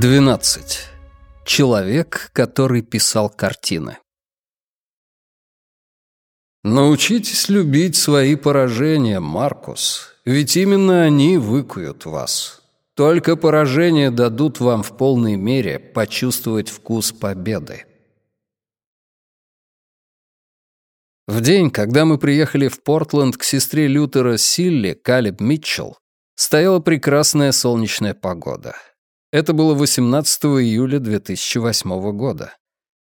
12. Человек, который писал картины. Научитесь любить свои поражения, Маркус, ведь именно они выкуют вас. Только поражения дадут вам в полной мере почувствовать вкус победы. В день, когда мы приехали в Портленд к сестре Лютера Силли, Калеб Митчелл, стояла прекрасная солнечная погода — это было 18 июля 2008 года.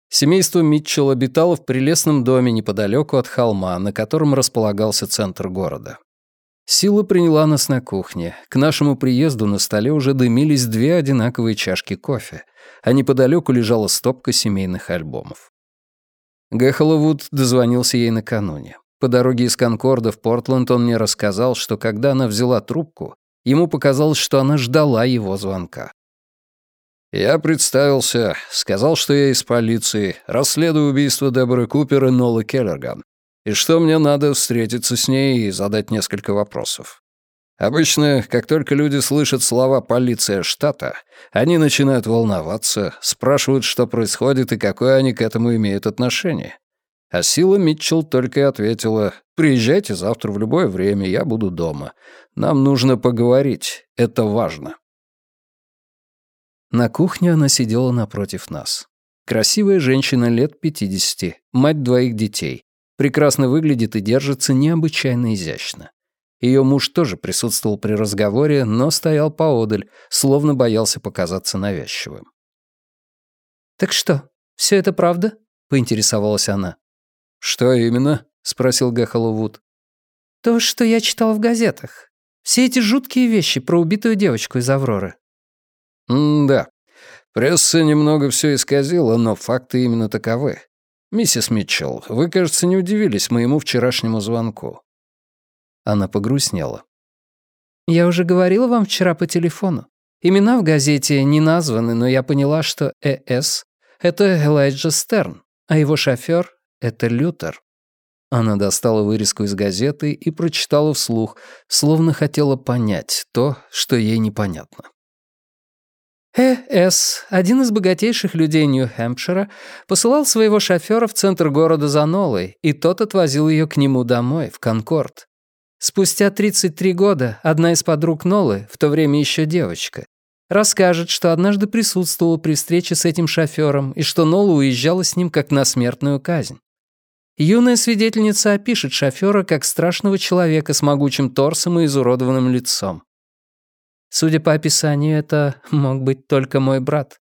Семейство Митчелл обитало в прелестном доме неподалеку от холма, на котором располагался центр города. Сила приняла нас на кухне. К нашему приезду на столе уже дымились две одинаковые чашки кофе, а неподалеку лежала стопка семейных альбомов. Гэхоловуд дозвонился ей накануне. По дороге из Конкорда в Портленд он мне рассказал, что когда она взяла трубку, ему показалось, что она ждала его звонка. Я представился, сказал, что я из полиции, расследую убийство Деборы Купер и Нолы Келлерган, и что мне надо встретиться с ней и задать несколько вопросов. Обычно, как только люди слышат слова «полиция штата», они начинают волноваться, спрашивают, что происходит и какое они к этому имеют отношение. А Сила Митчелл только и ответила «Приезжайте завтра в любое время, я буду дома. Нам нужно поговорить, это важно». На кухне она сидела напротив нас. Красивая женщина лет 50, мать двоих детей. Прекрасно выглядит и держится необычайно изящно. Ее муж тоже присутствовал при разговоре, но стоял поодаль, словно боялся показаться навязчивым. «Так что, все это правда?» — поинтересовалась она. «Что именно?» — спросил Гэхоловуд. «То, что я читал в газетах. Все эти жуткие вещи про убитую девочку из «Авроры». «М-да. Пресса немного все исказила, но факты именно таковы. Миссис Митчелл, вы, кажется, не удивились моему вчерашнему звонку». Она погрустнела. «Я уже говорила вам вчера по телефону. Имена в газете не названы, но я поняла, что Э.С. — это Элайджа Стерн, а его шофер — это Лютер». Она достала вырезку из газеты и прочитала вслух, словно хотела понять то, что ей непонятно. Э.С., один из богатейших людей Нью-Хэмпшира, посылал своего шофера в центр города за Нолой, и тот отвозил ее к нему домой, в Конкорд. Спустя 33 года одна из подруг Нолы, в то время еще девочка, расскажет, что однажды присутствовала при встрече с этим шофером и что Нола уезжала с ним как на смертную казнь. Юная свидетельница опишет шофера как страшного человека с могучим торсом и изуродованным лицом. Судя по описанию, это мог быть только мой брат».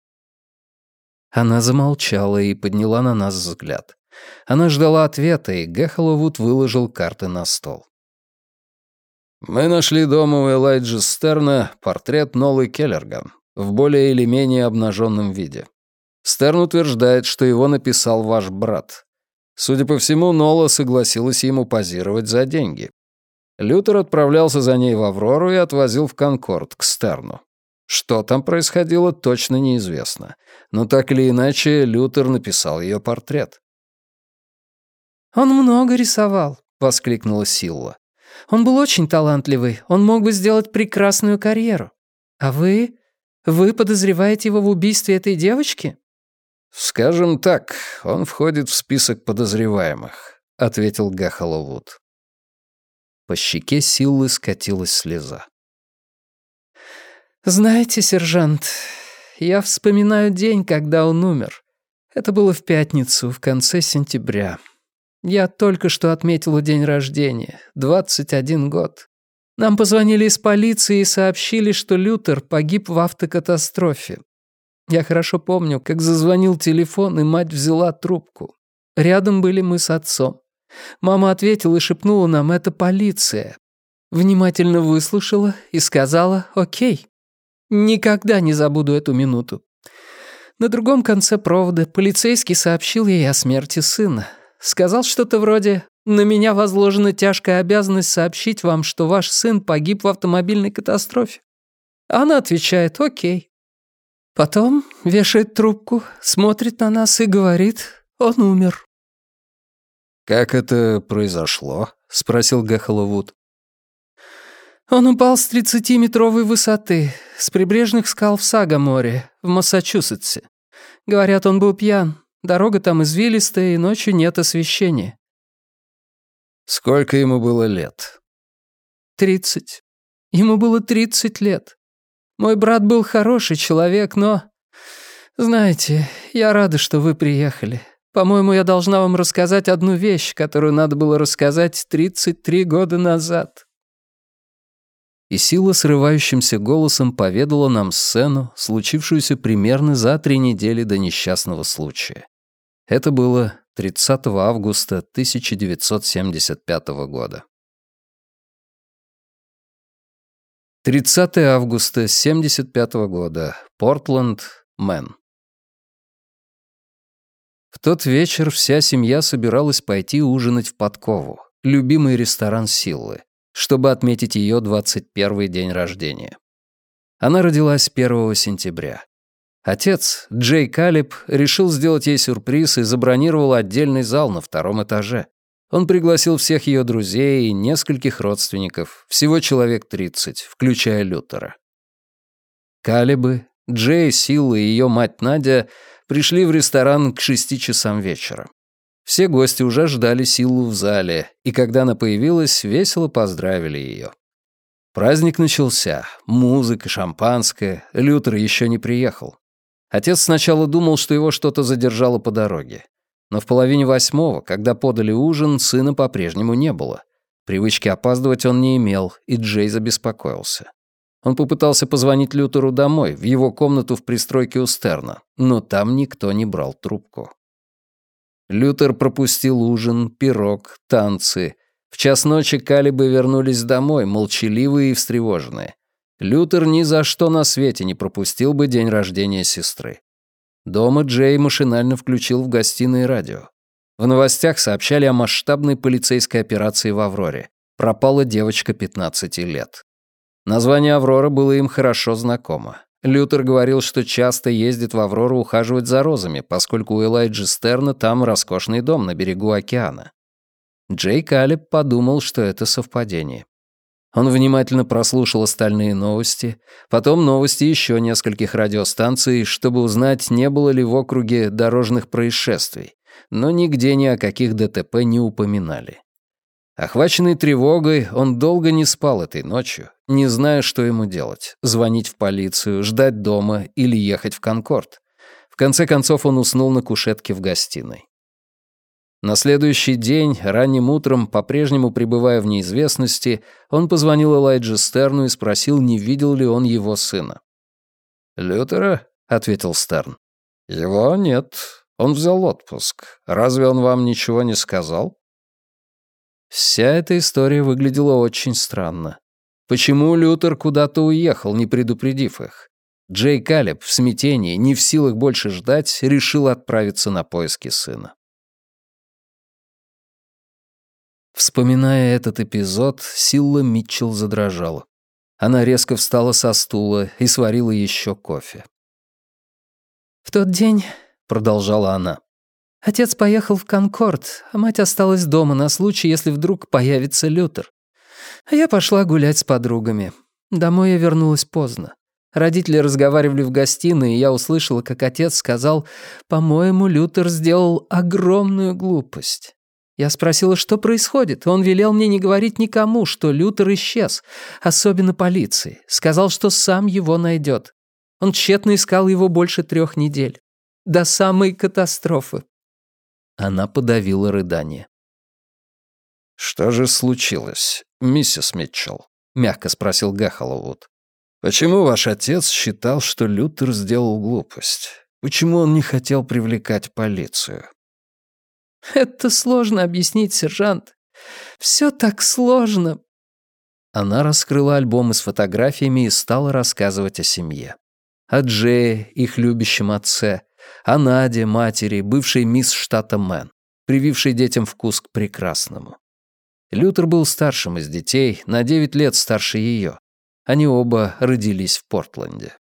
Она замолчала и подняла на нас взгляд. Она ждала ответа, и Гэхоловуд выложил карты на стол. «Мы нашли дома у Элайджа Стерна портрет Нолы Келлерган в более или менее обнаженном виде. Стерн утверждает, что его написал ваш брат. Судя по всему, Нола согласилась ему позировать за деньги. Лютер отправлялся за ней в Аврору и отвозил в Конкорд, к Стерну. Что там происходило, точно неизвестно. Но так или иначе, Лютер написал ее портрет. «Он много рисовал», — воскликнула Силла. «Он был очень талантливый, он мог бы сделать прекрасную карьеру. А вы? Вы подозреваете его в убийстве этой девочки?» «Скажем так, он входит в список подозреваемых», — ответил Гахаловуд. По щеке Силлы скатилась слеза. «Знаете, сержант, я вспоминаю день, когда он умер. Это было в пятницу, в конце сентября. Я только что отметила день рождения, 21 год. Нам позвонили из полиции и сообщили, что Лютер погиб в автокатастрофе. Я хорошо помню, как зазвонил телефон, и мать взяла трубку. Рядом были мы с отцом. Мама ответила и шепнула нам «это полиция». Внимательно выслушала и сказала «окей». Никогда не забуду эту минуту. На другом конце провода полицейский сообщил ей о смерти сына. Сказал что-то вроде «На меня возложена тяжкая обязанность сообщить вам, что ваш сын погиб в автомобильной катастрофе». Она отвечает «Окей». Потом вешает трубку, смотрит на нас и говорит «Он умер». «Как это произошло?» — спросил Гэхоловуд. Он упал с 30-метровой высоты, с прибрежных скал в Сагаморе, в Массачусетсе. Говорят, он был пьян. Дорога там извилистая, и ночью нет освещения. Сколько ему было лет? Тридцать. Ему было тридцать лет. Мой брат был хороший человек, но... Знаете, я рада, что вы приехали. По-моему, я должна вам рассказать одну вещь, которую надо было рассказать 33 года назад и Сила срывающимся голосом поведала нам сцену, случившуюся примерно за три недели до несчастного случая. Это было 30 августа 1975 года. 30 августа 1975 года. Портленд, Мэн. В тот вечер вся семья собиралась пойти ужинать в Подкову, любимый ресторан Силлы чтобы отметить ее 21 день рождения. Она родилась 1 сентября. Отец, Джей Калиб, решил сделать ей сюрприз и забронировал отдельный зал на втором этаже. Он пригласил всех ее друзей и нескольких родственников, всего человек 30, включая Лютера. Калибы, Джей, Сила и ее мать Надя пришли в ресторан к шести часам вечера. Все гости уже ждали Силу в зале, и когда она появилась, весело поздравили ее. Праздник начался. Музыка, шампанское. Лютер еще не приехал. Отец сначала думал, что его что-то задержало по дороге. Но в половине восьмого, когда подали ужин, сына по-прежнему не было. Привычки опаздывать он не имел, и Джей забеспокоился. Он попытался позвонить Лютеру домой, в его комнату в пристройке у Стерна, но там никто не брал трубку. Лютер пропустил ужин, пирог, танцы. В час ночи Калибы вернулись домой, молчаливые и встревоженные. Лютер ни за что на свете не пропустил бы день рождения сестры. Дома Джей машинально включил в гостиной радио. В новостях сообщали о масштабной полицейской операции в Авроре. Пропала девочка 15 лет. Название «Аврора» было им хорошо знакомо. Лютер говорил, что часто ездит в Аврору ухаживать за розами, поскольку у Элайджи Стерна там роскошный дом на берегу океана. Джей Калеб подумал, что это совпадение. Он внимательно прослушал остальные новости, потом новости еще нескольких радиостанций, чтобы узнать, не было ли в округе дорожных происшествий, но нигде ни о каких ДТП не упоминали. Охваченный тревогой, он долго не спал этой ночью, не зная, что ему делать — звонить в полицию, ждать дома или ехать в Конкорд. В конце концов он уснул на кушетке в гостиной. На следующий день, ранним утром, по-прежнему пребывая в неизвестности, он позвонил Элайджи Стерну и спросил, не видел ли он его сына. «Лютера?» — ответил Стерн. «Его нет. Он взял отпуск. Разве он вам ничего не сказал?» Вся эта история выглядела очень странно. Почему Лютер куда-то уехал, не предупредив их? Джей Калеб в смятении, не в силах больше ждать, решил отправиться на поиски сына. Вспоминая этот эпизод, Силла Митчелл задрожала. Она резко встала со стула и сварила еще кофе. «В тот день», — продолжала она, — «отец поехал в Конкорд, а мать осталась дома на случай, если вдруг появится Лютер. А я пошла гулять с подругами. Домой я вернулась поздно. Родители разговаривали в гостиной, и я услышала, как отец сказал, «По-моему, Лютер сделал огромную глупость». Я спросила, что происходит, он велел мне не говорить никому, что Лютер исчез, особенно полиции. Сказал, что сам его найдет. Он тщетно искал его больше трех недель. До самой катастрофы. Она подавила рыдание. «Что же случилось, миссис Митчелл?» — мягко спросил Гахоловуд. «Почему ваш отец считал, что Лютер сделал глупость? Почему он не хотел привлекать полицию?» «Это сложно объяснить, сержант. Все так сложно». Она раскрыла альбомы с фотографиями и стала рассказывать о семье. О Джее, их любящем отце, о Наде, матери, бывшей мисс штата Мэн, привившей детям вкус к прекрасному. Лютер был старшим из детей, на 9 лет старше ее. Они оба родились в Портленде.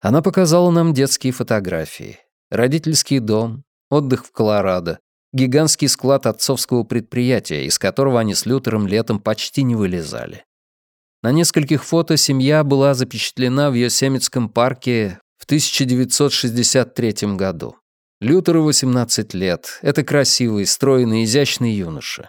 Она показала нам детские фотографии. Родительский дом, отдых в Колорадо, гигантский склад отцовского предприятия, из которого они с Лютером летом почти не вылезали. На нескольких фото семья была запечатлена в Йосемитском парке в 1963 году. Лютеру 18 лет. Это красивый, стройный, изящный юноша.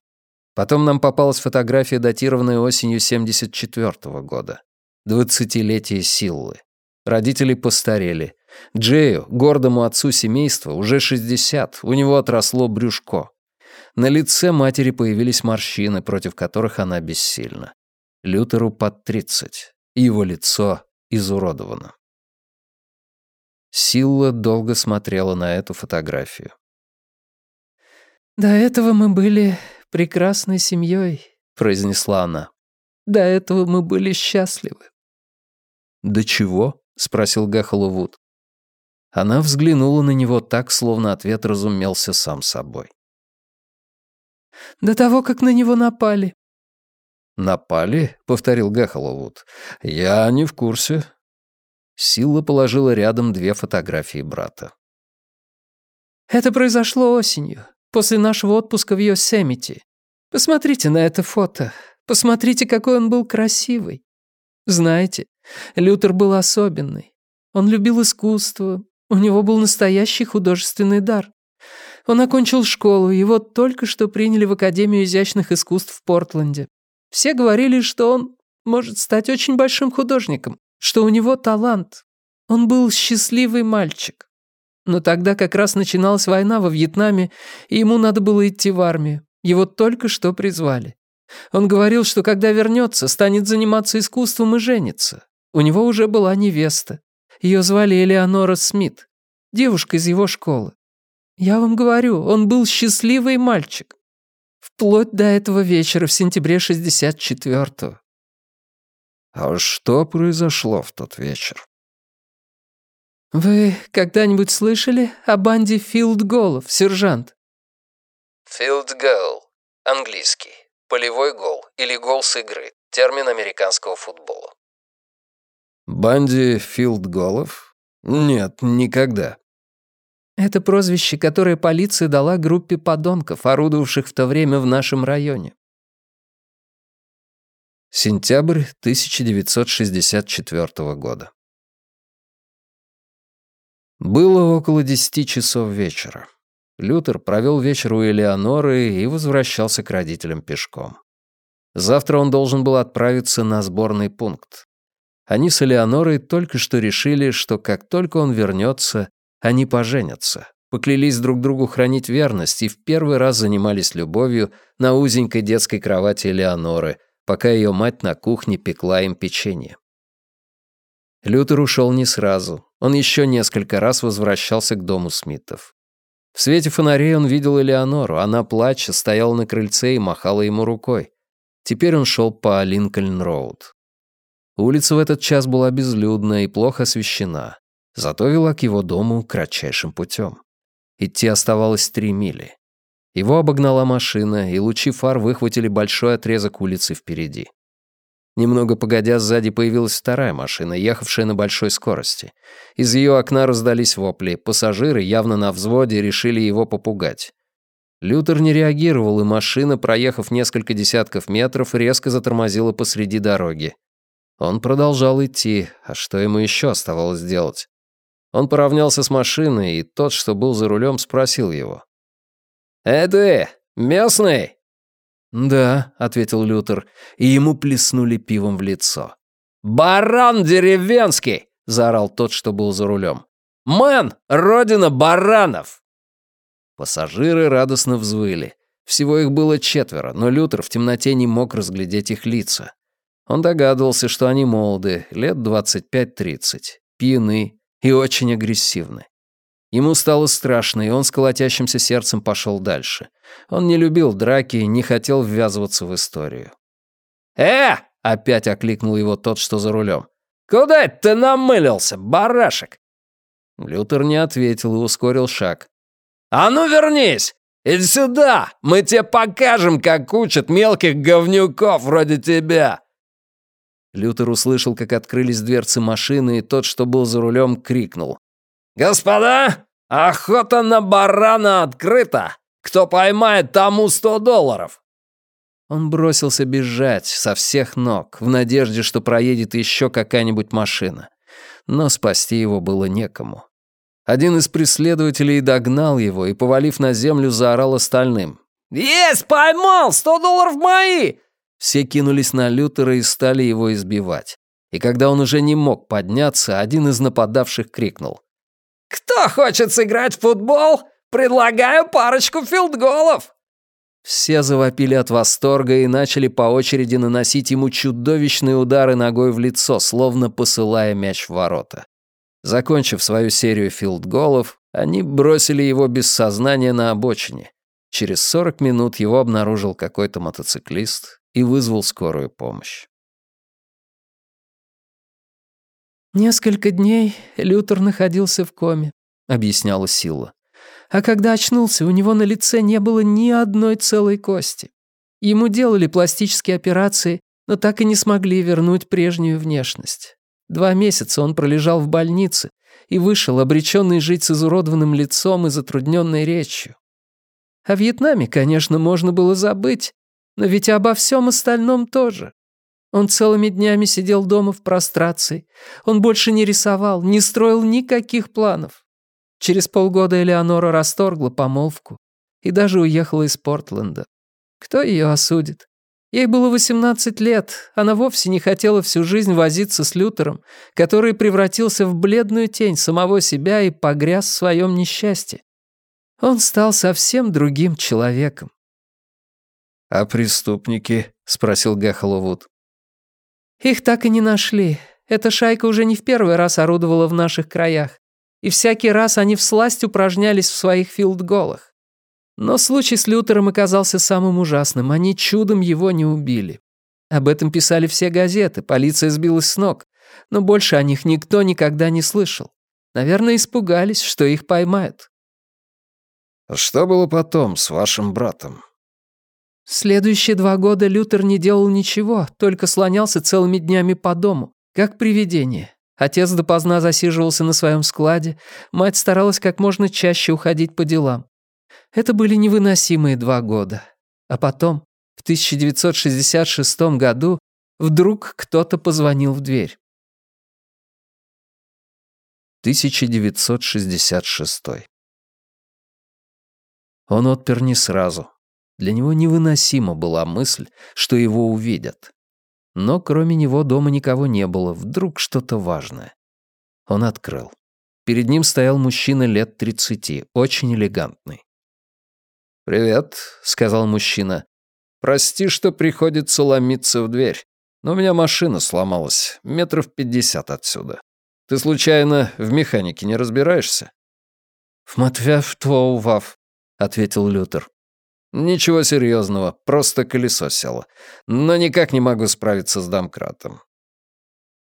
Потом нам попалась фотография, датированная осенью 74 -го года. Двадцатилетие Силлы. Родители постарели. Джею, гордому отцу семейства, уже 60, у него отросло брюшко. На лице матери появились морщины, против которых она бессильна. Лютеру под 30. Его лицо изуродовано. Силла долго смотрела на эту фотографию. «До этого мы были прекрасной семьей», — произнесла она. «До этого мы были счастливы». «До чего?» — спросил Гахалувуд. Она взглянула на него так, словно ответ разумелся сам собой. «До того, как на него напали». «Напали?» — повторил Гахалувуд. «Я не в курсе». Сила положила рядом две фотографии брата. «Это произошло осенью, после нашего отпуска в Йосемити. Посмотрите на это фото. Посмотрите, какой он был красивый. Знаете, Лютер был особенный. Он любил искусство, у него был настоящий художественный дар. Он окончил школу, его только что приняли в Академию изящных искусств в Портленде. Все говорили, что он может стать очень большим художником, что у него талант. Он был счастливый мальчик. Но тогда как раз начиналась война во Вьетнаме, и ему надо было идти в армию. Его только что призвали. Он говорил, что когда вернется, станет заниматься искусством и женится. У него уже была невеста. Ее звали Элеонора Смит, девушка из его школы. Я вам говорю, он был счастливый мальчик. Вплоть до этого вечера в сентябре 64-го. А что произошло в тот вечер? Вы когда-нибудь слышали о банде Филд Голов, сержант? Field goal. Английский. Полевой гол или гол с игры. Термин американского футбола. Банди филдголов? Нет, никогда. Это прозвище, которое полиция дала группе подонков, орудовавших в то время в нашем районе. Сентябрь 1964 года. Было около десяти часов вечера. Лютер провел вечер у Элеоноры и возвращался к родителям пешком. Завтра он должен был отправиться на сборный пункт. Они с Элеонорой только что решили, что как только он вернется, они поженятся, поклялись друг другу хранить верность и в первый раз занимались любовью на узенькой детской кровати Элеоноры, пока ее мать на кухне пекла им печенье. Лютер ушел не сразу. Он еще несколько раз возвращался к дому Смитов. В свете фонарей он видел Элеонору. Она, плача, стояла на крыльце и махала ему рукой. Теперь он шел по Линкольн-Роуд. Улица в этот час была безлюдна и плохо освещена, зато вела к его дому кратчайшим путем. Идти оставалось три мили. Его обогнала машина, и лучи фар выхватили большой отрезок улицы впереди. Немного погодя, сзади появилась вторая машина, ехавшая на большой скорости. Из ее окна раздались вопли. Пассажиры, явно на взводе, решили его попугать. Лютер не реагировал, и машина, проехав несколько десятков метров, резко затормозила посреди дороги. Он продолжал идти, а что ему еще оставалось делать? Он поравнялся с машиной, и тот, что был за рулем, спросил его. «Эй ты, местный?» «Да», — ответил Лютер, и ему плеснули пивом в лицо. «Баран деревенский!» — заорал тот, что был за рулем. «Мэн, родина баранов!» Пассажиры радостно взвыли. Всего их было четверо, но Лютер в темноте не мог разглядеть их лица. Он догадывался, что они молоды, лет 25-30, пьяны и очень агрессивны. Ему стало страшно, и он с колотящимся сердцем пошел дальше. Он не любил драки, не хотел ввязываться в историю. «Э!» — опять окликнул его тот, что за рулем. «Куда это ты намылился, барашек?» Лютер не ответил и ускорил шаг. «А ну вернись! Иди сюда! Мы тебе покажем, как учат мелких говнюков вроде тебя!» Лютер услышал, как открылись дверцы машины, и тот, что был за рулем, крикнул. «Господа, охота на барана открыта! Кто поймает, тому сто долларов!» Он бросился бежать со всех ног, в надежде, что проедет еще какая-нибудь машина. Но спасти его было некому. Один из преследователей догнал его и, повалив на землю, заорал остальным. «Есть, поймал! Сто долларов мои!» Все кинулись на Лютера и стали его избивать. И когда он уже не мог подняться, один из нападавших крикнул. «Кто хочет сыграть в футбол? Предлагаю парочку филдголов!» Все завопили от восторга и начали по очереди наносить ему чудовищные удары ногой в лицо, словно посылая мяч в ворота. Закончив свою серию филдголов, они бросили его без сознания на обочине. Через 40 минут его обнаружил какой-то мотоциклист и вызвал скорую помощь. «Несколько дней Лютер находился в коме», — объясняла Сила. А когда очнулся, у него на лице не было ни одной целой кости. Ему делали пластические операции, но так и не смогли вернуть прежнюю внешность. Два месяца он пролежал в больнице и вышел, обреченный жить с изуродованным лицом и затрудненной речью. О Вьетнаме, конечно, можно было забыть, но ведь и обо всем остальном тоже. Он целыми днями сидел дома в прострации. Он больше не рисовал, не строил никаких планов. Через полгода Элеонора расторгла помолвку и даже уехала из Портленда. Кто ее осудит? Ей было 18 лет, она вовсе не хотела всю жизнь возиться с Лютером, который превратился в бледную тень самого себя и погряз в своем несчастье. Он стал совсем другим человеком. «А преступники?» — спросил Гахаловуд. «Их так и не нашли. Эта шайка уже не в первый раз орудовала в наших краях и всякий раз они всласть упражнялись в своих филдголах. Но случай с Лютером оказался самым ужасным, они чудом его не убили. Об этом писали все газеты, полиция сбилась с ног, но больше о них никто никогда не слышал. Наверное, испугались, что их поймают. «Что было потом с вашим братом?» Следующие два года Лютер не делал ничего, только слонялся целыми днями по дому, как привидение. Отец допоздна засиживался на своем складе, мать старалась как можно чаще уходить по делам. Это были невыносимые два года. А потом, в 1966 году, вдруг кто-то позвонил в дверь. 1966. Он отпер не сразу. Для него невыносима была мысль, что его увидят. Но кроме него дома никого не было, вдруг что-то важное. Он открыл. Перед ним стоял мужчина лет тридцати, очень элегантный. «Привет», — сказал мужчина. «Прости, что приходится ломиться в дверь, но у меня машина сломалась, метров пятьдесят отсюда. Ты случайно в механике не разбираешься?» «В Матвяв Твоував», — ответил Лютер. «Ничего серьезного, просто колесо село. Но никак не могу справиться с домкратом».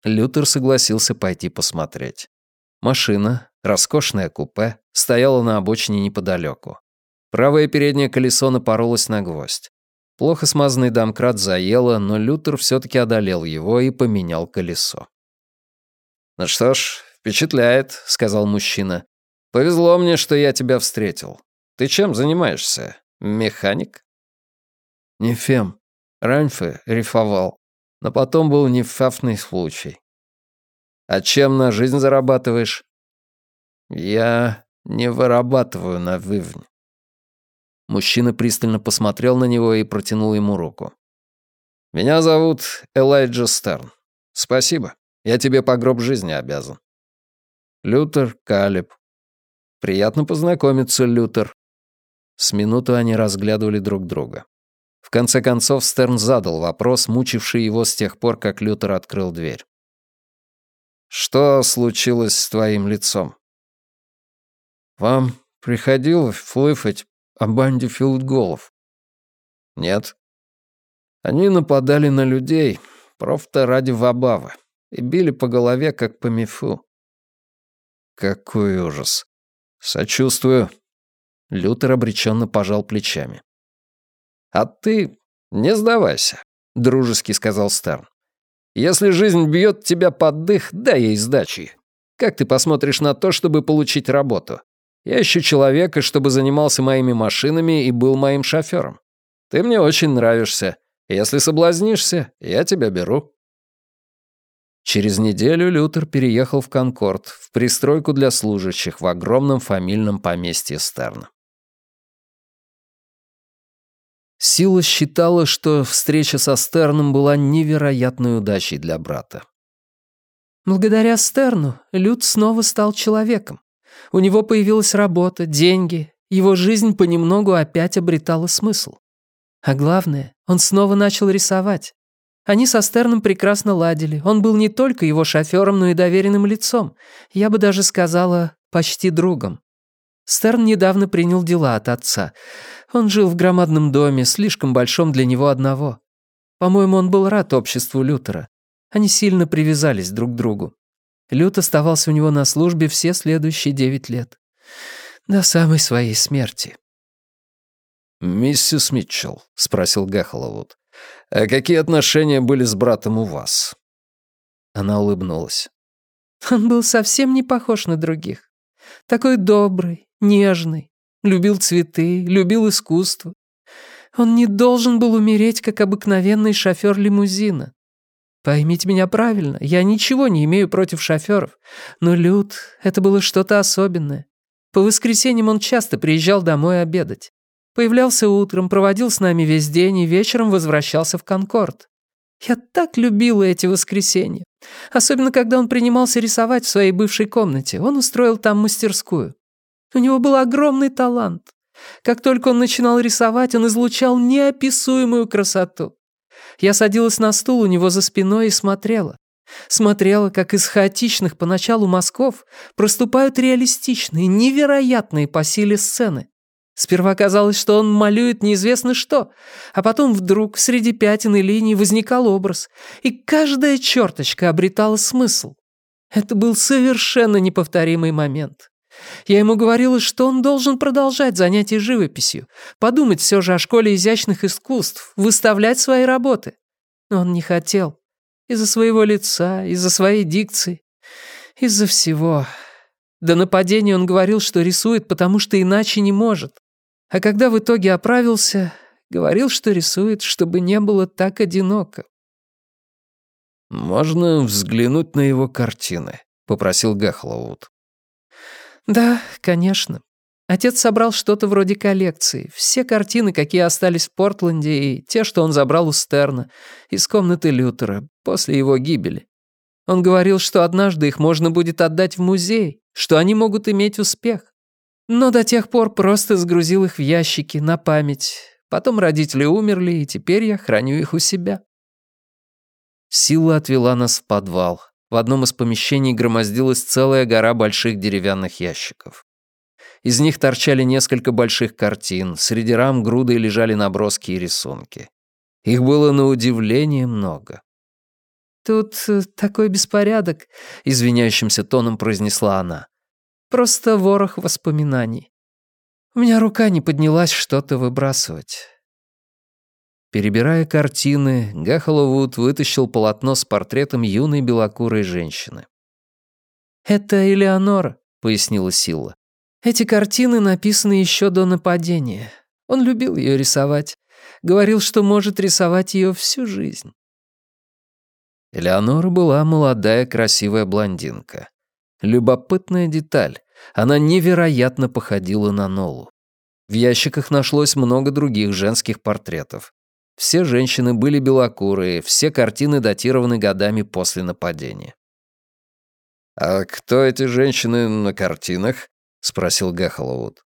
Лютер согласился пойти посмотреть. Машина, роскошное купе, стояла на обочине неподалеку. Правое переднее колесо напоролось на гвоздь. Плохо смазанный домкрат заело, но Лютер все-таки одолел его и поменял колесо. «Ну что ж, впечатляет», — сказал мужчина. «Повезло мне, что я тебя встретил. Ты чем занимаешься? Механик? Не фем. Раньше рифовал. Но потом был нефафный случай. А чем на жизнь зарабатываешь? Я не вырабатываю на вывне. Мужчина пристально посмотрел на него и протянул ему руку. «Меня зовут Элайджа Стерн. Спасибо. Я тебе по гроб жизни обязан». «Лютер Калиб». «Приятно познакомиться, Лютер. С минуту они разглядывали друг друга. В конце концов Стерн задал вопрос, мучивший его с тех пор, как Лютер открыл дверь. «Что случилось с твоим лицом?» «Вам приходилось слышать о банде филдголов?» «Нет». «Они нападали на людей, просто ради вабавы, и били по голове, как по мифу. Какой ужас. Сочувствую. Лютер обреченно пожал плечами. «А ты не сдавайся», — дружески сказал Стерн. «Если жизнь бьет тебя под дых, дай ей сдачи. Как ты посмотришь на то, чтобы получить работу? Я ищу человека, чтобы занимался моими машинами и был моим шофером. Ты мне очень нравишься. Если соблазнишься, я тебя беру». Через неделю Лютер переехал в Конкорд, в пристройку для служащих в огромном фамильном поместье Стерна. Сила считала, что встреча со Стерном была невероятной удачей для брата. Благодаря Стерну Люд снова стал человеком. У него появилась работа, деньги, его жизнь понемногу опять обретала смысл. А главное, он снова начал рисовать. Они со Стерном прекрасно ладили. Он был не только его шофером, но и доверенным лицом. Я бы даже сказала, почти другом. Стерн недавно принял дела от отца. Он жил в громадном доме, слишком большом для него одного. По-моему, он был рад обществу Лютера. Они сильно привязались друг к другу. Лют оставался у него на службе все следующие девять лет. До самой своей смерти. «Миссис Митчелл», — спросил Гахоловуд, — «а какие отношения были с братом у вас?» Она улыбнулась. Он был совсем не похож на других. Такой добрый, нежный, любил цветы, любил искусство. Он не должен был умереть, как обыкновенный шофер лимузина. Поймите меня правильно, я ничего не имею против шоферов, но Люд — это было что-то особенное. По воскресеньям он часто приезжал домой обедать. Появлялся утром, проводил с нами весь день и вечером возвращался в Конкорд. Я так любила эти воскресенья. Особенно, когда он принимался рисовать в своей бывшей комнате. Он устроил там мастерскую. У него был огромный талант. Как только он начинал рисовать, он излучал неописуемую красоту. Я садилась на стул у него за спиной и смотрела. Смотрела, как из хаотичных поначалу мазков проступают реалистичные, невероятные по силе сцены. Сперва казалось, что он малюет неизвестно что, а потом вдруг среди пятен и линий возникал образ, и каждая черточка обретала смысл. Это был совершенно неповторимый момент. Я ему говорила, что он должен продолжать занятия живописью, подумать все же о школе изящных искусств, выставлять свои работы. Но он не хотел. Из-за своего лица, из-за своей дикции, из-за всего. До нападения он говорил, что рисует, потому что иначе не может. А когда в итоге оправился, говорил, что рисует, чтобы не было так одиноко. «Можно взглянуть на его картины», — попросил Гахлоуд. «Да, конечно. Отец собрал что-то вроде коллекции. Все картины, какие остались в Портленде, и те, что он забрал у Стерна, из комнаты Лютера, после его гибели. Он говорил, что однажды их можно будет отдать в музей, что они могут иметь успех. Но до тех пор просто сгрузил их в ящики на память. Потом родители умерли, и теперь я храню их у себя. Сила отвела нас в подвал. В одном из помещений громоздилась целая гора больших деревянных ящиков. Из них торчали несколько больших картин, среди рам грудой лежали наброски и рисунки. Их было на удивление много. «Тут э, такой беспорядок», — извиняющимся тоном произнесла она. Просто ворох воспоминаний. У меня рука не поднялась что-то выбрасывать. Перебирая картины, Гахоловуд вытащил полотно с портретом юной белокурой женщины. «Это Элеонора», — пояснила Сила. «Эти картины написаны еще до нападения. Он любил ее рисовать. Говорил, что может рисовать ее всю жизнь». Элеонора была молодая красивая блондинка. Любопытная деталь. Она невероятно походила на Нолу. В ящиках нашлось много других женских портретов. Все женщины были белокурые, все картины датированы годами после нападения. «А кто эти женщины на картинах?» — спросил Гахоловуд.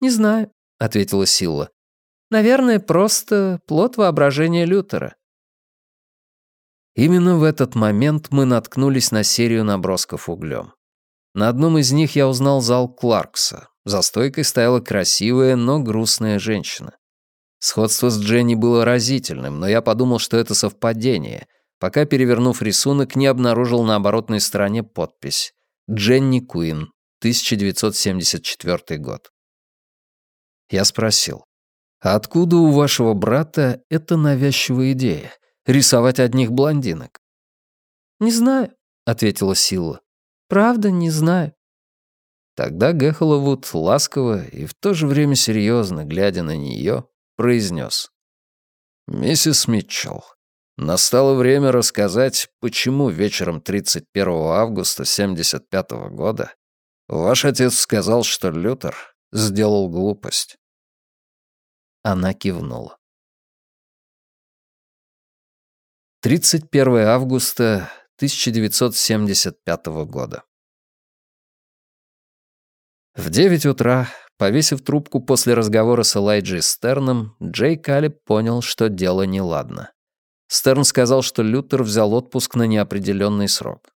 «Не знаю», — ответила Силла. «Наверное, просто плод воображения Лютера». Именно в этот момент мы наткнулись на серию набросков углем. На одном из них я узнал зал Кларкса. За стойкой стояла красивая, но грустная женщина. Сходство с Дженни было разительным, но я подумал, что это совпадение, пока, перевернув рисунок, не обнаружил на оборотной стороне подпись Дженни Куин, 1974 год. Я спросил, а откуда у вашего брата эта навязчивая идея — рисовать одних блондинок? «Не знаю», — ответила Сила. «Правда, не знаю». Тогда Гехоловуд ласково и в то же время серьезно, глядя на нее, произнес. «Миссис Митчелл, настало время рассказать, почему вечером 31 августа 75 -го года ваш отец сказал, что Лютер сделал глупость». Она кивнула. 31 августа 1975 года. В девять утра, повесив трубку после разговора с Элайджей Стерном, Джей Калиб понял, что дело неладно. Стерн сказал, что Лютер взял отпуск на неопределенный срок.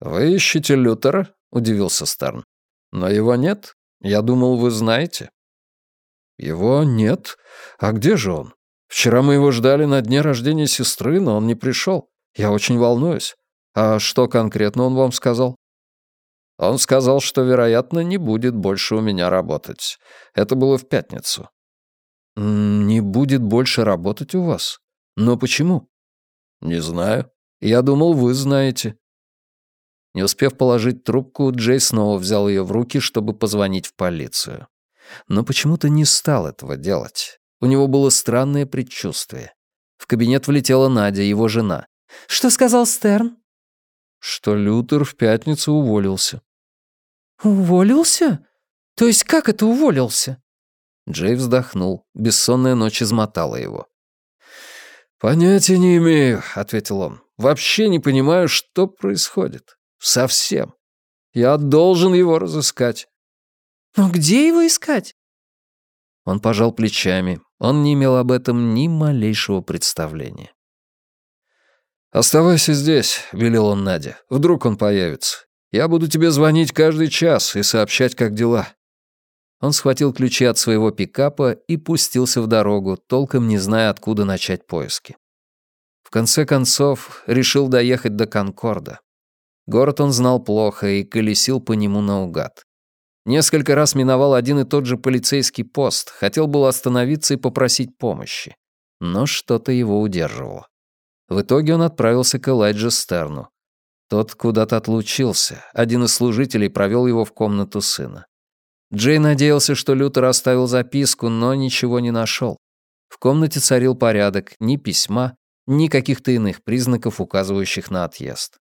«Вы ищете Лютера?» — удивился Стерн. «Но его нет. Я думал, вы знаете». «Его нет? А где же он? Вчера мы его ждали на дне рождения сестры, но он не пришел. Я очень волнуюсь. А что конкретно он вам сказал?» Он сказал, что, вероятно, не будет больше у меня работать. Это было в пятницу. «Не будет больше работать у вас? Но почему?» «Не знаю. Я думал, вы знаете». Не успев положить трубку, Джей снова взял ее в руки, чтобы позвонить в полицию. Но почему-то не стал этого делать. У него было странное предчувствие. В кабинет влетела Надя, его жена. «Что сказал Стерн?» «Что Лютер в пятницу уволился». «Уволился? То есть как это уволился?» Джей вздохнул. Бессонная ночь измотала его. «Понятия не имею», — ответил он. «Вообще не понимаю, что происходит. Совсем. Я должен его разыскать». «Но где его искать?» Он пожал плечами. Он не имел об этом ни малейшего представления. «Оставайся здесь», — велел он Наде. «Вдруг он появится. Я буду тебе звонить каждый час и сообщать, как дела». Он схватил ключи от своего пикапа и пустился в дорогу, толком не зная, откуда начать поиски. В конце концов, решил доехать до Конкорда. Город он знал плохо и колесил по нему наугад. Несколько раз миновал один и тот же полицейский пост, хотел был остановиться и попросить помощи. Но что-то его удерживало. В итоге он отправился к Элайджа Стерну. Тот куда-то отлучился. Один из служителей провел его в комнату сына. Джей надеялся, что Лютер оставил записку, но ничего не нашел. В комнате царил порядок, ни письма, ни каких-то иных признаков, указывающих на отъезд.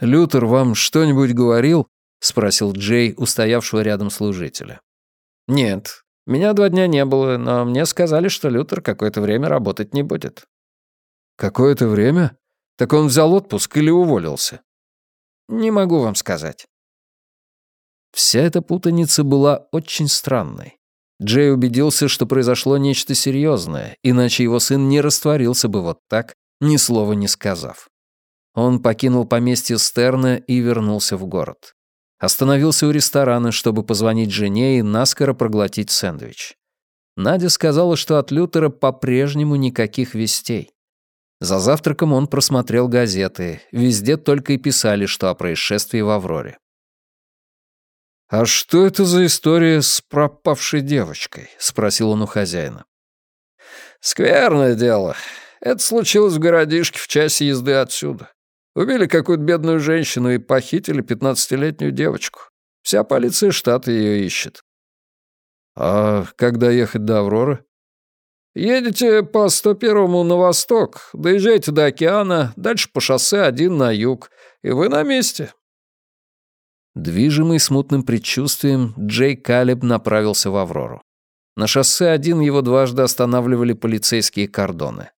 «Лютер вам что-нибудь говорил?» — спросил Джей, устоявшего рядом служителя. «Нет. Меня два дня не было, но мне сказали, что Лютер какое-то время работать не будет». «Какое-то время? Так он взял отпуск или уволился? Не могу вам сказать. Вся эта путаница была очень странной. Джей убедился, что произошло нечто серьезное, иначе его сын не растворился бы вот так, ни слова не сказав. Он покинул поместье Стерна и вернулся в город. Остановился у ресторана, чтобы позвонить жене и наскоро проглотить сэндвич. Надя сказала, что от Лютера по-прежнему никаких вестей. За завтраком он просмотрел газеты. Везде только и писали, что о происшествии в «Авроре». «А что это за история с пропавшей девочкой?» — спросил он у хозяина. «Скверное дело. Это случилось в городишке в часе езды отсюда. Убили какую-то бедную женщину и похитили пятнадцатилетнюю девочку. Вся полиция штата ее ищет». «А когда ехать до Авроры?» Едете по 101-му на восток, доезжаете до океана, дальше по шоссе один на юг, и вы на месте». Движимый смутным предчувствием, Джей Калеб направился в Аврору. На шоссе один его дважды останавливали полицейские кордоны.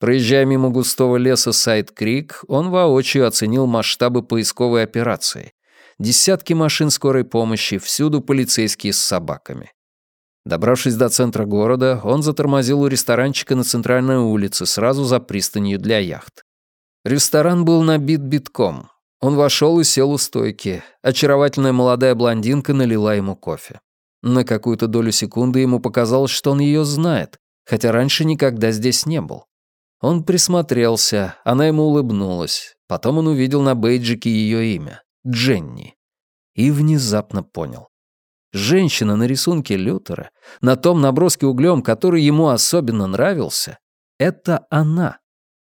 Проезжая мимо густого леса Сайд-Крик, он воочию оценил масштабы поисковой операции. Десятки машин скорой помощи, всюду полицейские с собаками. Добравшись до центра города, он затормозил у ресторанчика на центральной улице, сразу за пристанью для яхт. Ресторан был набит битком. Он вошел и сел у стойки. Очаровательная молодая блондинка налила ему кофе. На какую-то долю секунды ему показалось, что он ее знает, хотя раньше никогда здесь не был. Он присмотрелся, она ему улыбнулась. Потом он увидел на бейджике ее имя — Дженни. И внезапно понял. Женщина на рисунке Лютера, на том наброске углем, который ему особенно нравился, это она.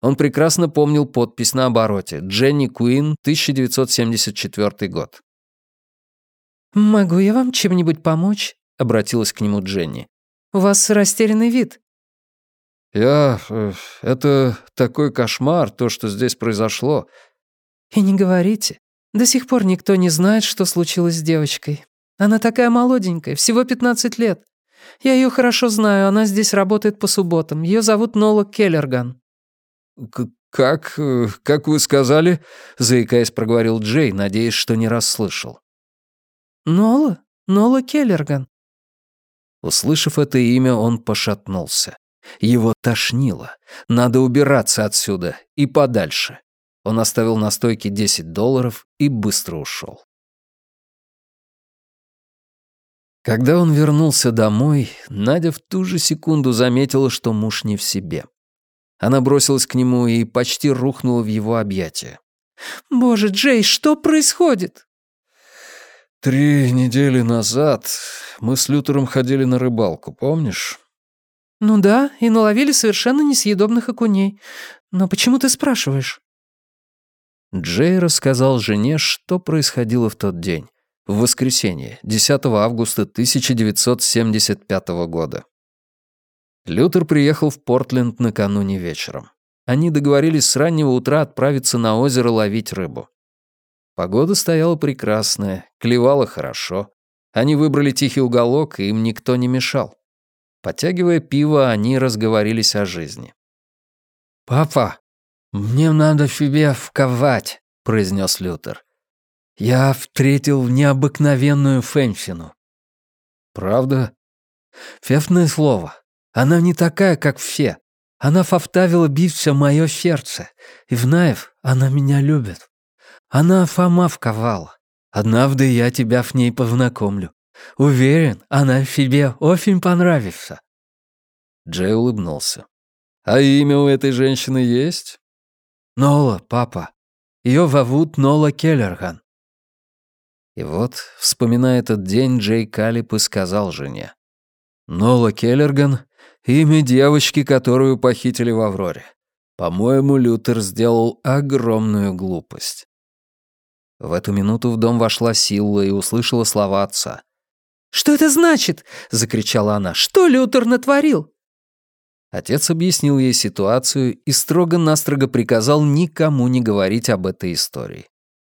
Он прекрасно помнил подпись на обороте «Дженни Куин, 1974 год». «Могу я вам чем-нибудь помочь?» — обратилась к нему Дженни. «У вас растерянный вид». «Я... Э, это такой кошмар, то, что здесь произошло». «И не говорите. До сих пор никто не знает, что случилось с девочкой. Она такая молоденькая, всего 15 лет. Я ее хорошо знаю, она здесь работает по субботам. Ее зовут Нола Келлерган». «Как... Э, как вы сказали?» — заикаясь, проговорил Джей, надеясь, что не расслышал. «Нола? Нола Келлерган». Услышав это имя, он пошатнулся. Его тошнило. Надо убираться отсюда и подальше. Он оставил на стойке 10 долларов и быстро ушел. Когда он вернулся домой, Надя в ту же секунду заметила, что муж не в себе. Она бросилась к нему и почти рухнула в его объятия. «Боже, Джей, что происходит?» «Три недели назад мы с Лютером ходили на рыбалку, помнишь?» «Ну да, и наловили совершенно несъедобных окуней. Но почему ты спрашиваешь?» Джей рассказал жене, что происходило в тот день в воскресенье, 10 августа 1975 года. Лютер приехал в Портленд накануне вечером. Они договорились с раннего утра отправиться на озеро ловить рыбу. Погода стояла прекрасная, клевала хорошо. Они выбрали тихий уголок, и им никто не мешал. Потягивая пиво, они разговорились о жизни. «Папа, мне надо себе вковать», — произнес Лютер. Я встретил необыкновенную Фенфину. Правда? Фефное слово. Она не такая, как все. Она фавтавила биться мое сердце. И знаев, она меня любит. Она Фома вковала. Однажды я тебя в ней познакомлю. Уверен, она себе очень понравится. Джей улыбнулся. А имя у этой женщины есть? Нола, папа. Ее зовут Нола Келлерган. И вот, вспоминая этот день, Джей Калип и сказал жене. «Нола Келлерган — имя девочки, которую похитили в Авроре. По-моему, Лютер сделал огромную глупость». В эту минуту в дом вошла Силла и услышала слова отца. «Что это значит?» — закричала она. «Что Лютер натворил?» Отец объяснил ей ситуацию и строго-настрого приказал никому не говорить об этой истории.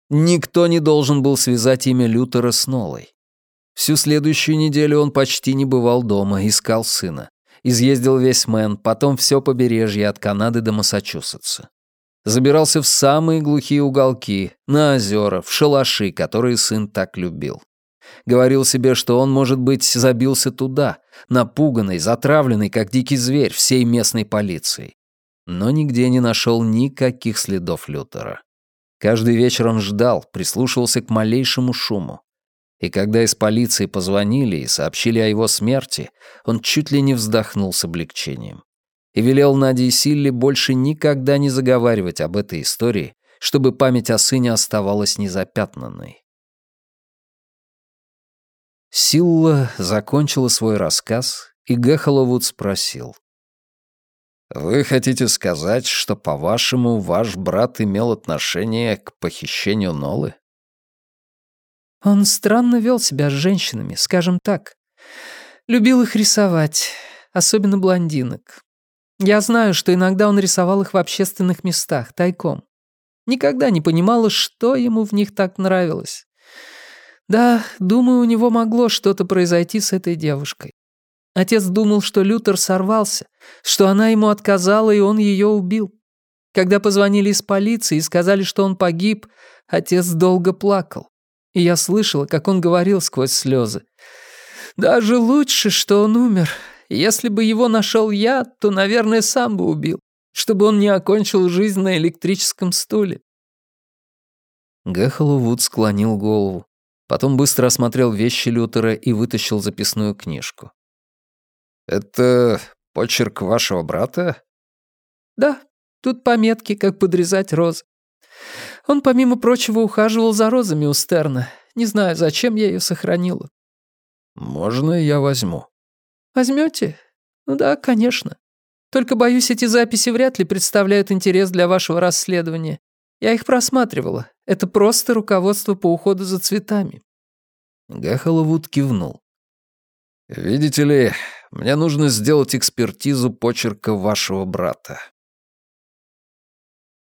Никто не должен был связать имя Лютера с Нолой. Всю следующую неделю он почти не бывал дома, искал сына. Изъездил весь Мэн, потом все побережье от Канады до Массачусетса. Забирался в самые глухие уголки, на озера, в шалаши, которые сын так любил. Говорил себе, что он, может быть, забился туда, напуганный, затравленный, как дикий зверь, всей местной полицией. Но нигде не нашел никаких следов Лютера. Каждый вечер он ждал, прислушивался к малейшему шуму. И когда из полиции позвонили и сообщили о его смерти, он чуть ли не вздохнул с облегчением. И велел Наде и Силле больше никогда не заговаривать об этой истории, чтобы память о сыне оставалась незапятнанной. Силла закончила свой рассказ, и Гэхоловуд спросил. «Вы хотите сказать, что, по-вашему, ваш брат имел отношение к похищению Нолы?» Он странно вел себя с женщинами, скажем так. Любил их рисовать, особенно блондинок. Я знаю, что иногда он рисовал их в общественных местах, тайком. Никогда не понимала, что ему в них так нравилось. Да, думаю, у него могло что-то произойти с этой девушкой. Отец думал, что Лютер сорвался, что она ему отказала, и он ее убил. Когда позвонили из полиции и сказали, что он погиб, отец долго плакал. И я слышала, как он говорил сквозь слезы. «Даже лучше, что он умер. Если бы его нашел я, то, наверное, сам бы убил, чтобы он не окончил жизнь на электрическом стуле». Гэхолу Вуд склонил голову. Потом быстро осмотрел вещи Лютера и вытащил записную книжку. «Это почерк вашего брата?» «Да, тут пометки, как подрезать розы. Он, помимо прочего, ухаживал за розами у Стерна. Не знаю, зачем я ее сохранила». «Можно я возьму?» Возьмете? Ну да, конечно. Только, боюсь, эти записи вряд ли представляют интерес для вашего расследования. Я их просматривала. Это просто руководство по уходу за цветами». Гахаловуд кивнул. «Видите ли, мне нужно сделать экспертизу почерка вашего брата.